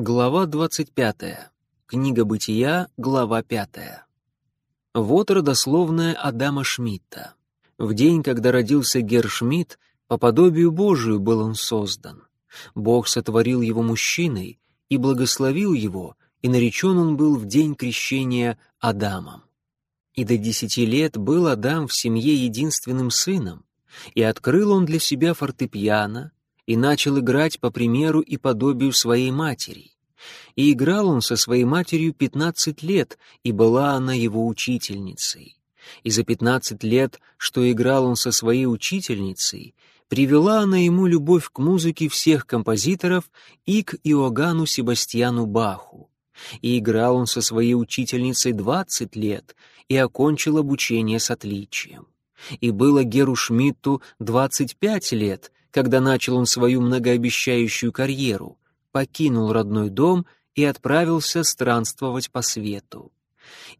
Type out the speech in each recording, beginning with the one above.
Глава 25. Книга Бытия, глава 5. Вот родословная Адама Шмидта. В день, когда родился Гер Шмидт, по подобию Божию был он создан. Бог сотворил его мужчиной и благословил его, и наречен он был в день крещения Адамом. И до десяти лет был Адам в семье единственным сыном, и открыл он для себя фортепиано, и начал играть по примеру и подобию своей матери. И играл он со своей матерью пятнадцать лет, и была она его учительницей. И за пятнадцать лет, что играл он со своей учительницей, привела она ему любовь к музыке всех композиторов и к Иоганну Себастьяну Баху. И играл он со своей учительницей двадцать лет и окончил обучение с отличием. И было Геру Шмидту двадцать пять лет, когда начал он свою многообещающую карьеру, покинул родной дом и отправился странствовать по свету.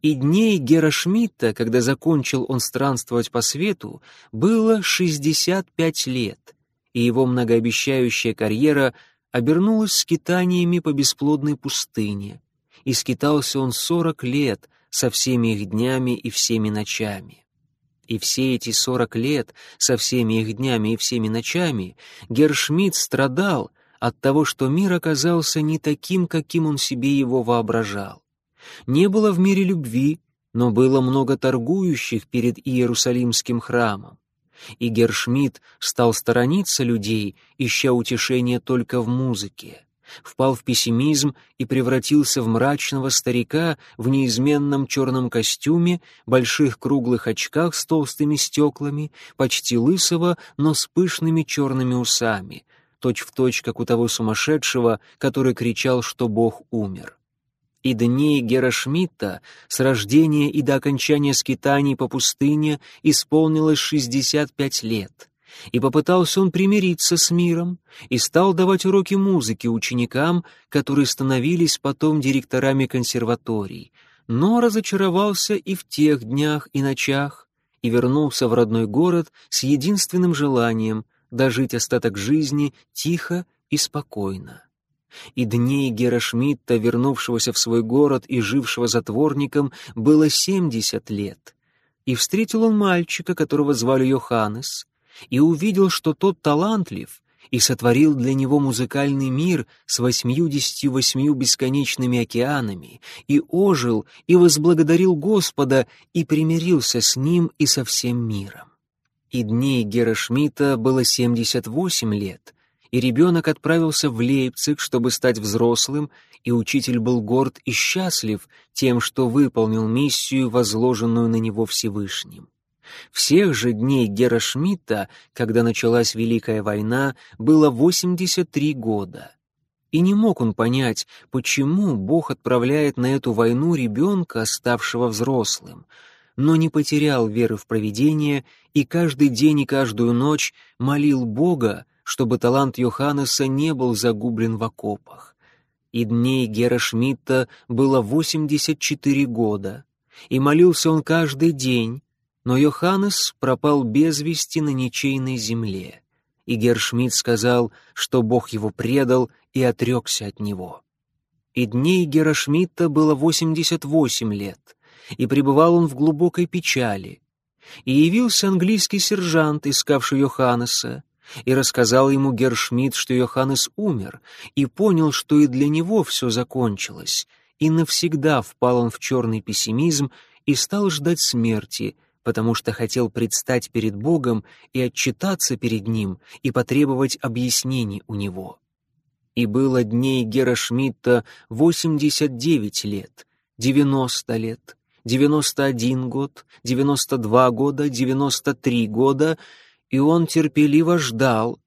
И дней Гера Шмидта, когда закончил он странствовать по свету, было 65 лет, и его многообещающая карьера обернулась скитаниями по бесплодной пустыне. И скитался он 40 лет со всеми их днями и всеми ночами. И все эти сорок лет, со всеми их днями и всеми ночами, Гершмидт страдал от того, что мир оказался не таким, каким он себе его воображал. Не было в мире любви, но было много торгующих перед Иерусалимским храмом. И Гершмидт стал сторониться людей, ища утешения только в музыке впал в пессимизм и превратился в мрачного старика в неизменном черном костюме, больших круглых очках с толстыми стеклами, почти лысого, но с пышными черными усами, точь-в-точь, точь, как у того сумасшедшего, который кричал, что Бог умер. И дней Гера Шмидта с рождения и до окончания скитаний по пустыне исполнилось шестьдесят пять лет — и попытался он примириться с миром, и стал давать уроки музыки ученикам, которые становились потом директорами консерваторий, но разочаровался и в тех днях и ночах, и вернулся в родной город с единственным желанием дожить остаток жизни тихо и спокойно. И дней Гера Шмидта, вернувшегося в свой город и жившего затворником, было семьдесят лет. И встретил он мальчика, которого звали Йоханнес, и увидел, что тот талантлив, и сотворил для него музыкальный мир с восьмьюдесятью восьмью бесконечными океанами, и ожил, и возблагодарил Господа, и примирился с ним и со всем миром. И дней Гера Шмидта было семьдесят восемь лет, и ребенок отправился в Лейпциг, чтобы стать взрослым, и учитель был горд и счастлив тем, что выполнил миссию, возложенную на него Всевышним. Всех же дней Гера Шмидта, когда началась Великая война, было 83 года. И не мог он понять, почему Бог отправляет на эту войну ребенка, ставшего взрослым, но не потерял веры в провидение и каждый день и каждую ночь молил Бога, чтобы талант Йоханнеса не был загублен в окопах. И дней Гера Шмидта было 84 года, и молился он каждый день, но Йоханнес пропал без вести на ничейной земле, и Гершмидт сказал, что Бог его предал и отрекся от него. И дней Герашмидта было восемьдесят восемь лет, и пребывал он в глубокой печали. И явился английский сержант, искавший Йоханнеса, и рассказал ему Гершмидт, что Йоханнес умер, и понял, что и для него все закончилось, и навсегда впал он в черный пессимизм и стал ждать смерти — потому что хотел предстать перед Богом и отчитаться перед Ним и потребовать объяснений у Него. И было дней Гера Шмидта 89 лет, 90 лет, 91 год, 92 года, 93 года, и он терпеливо ждал,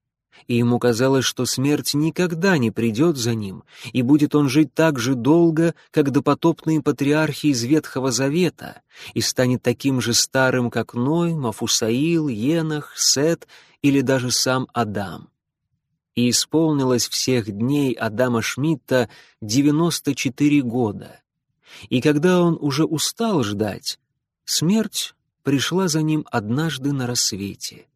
и ему казалось, что смерть никогда не придет за ним, и будет он жить так же долго, как допотопные патриархи из Ветхого Завета, и станет таким же старым, как Ной, Мафусаил, Енах, Сет или даже сам Адам. И исполнилось всех дней Адама Шмидта 94 года. И когда он уже устал ждать, смерть пришла за ним однажды на рассвете —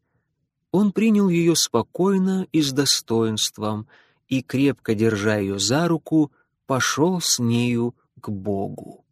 он принял ее спокойно и с достоинством, и, крепко держа ее за руку, пошел с нею к Богу.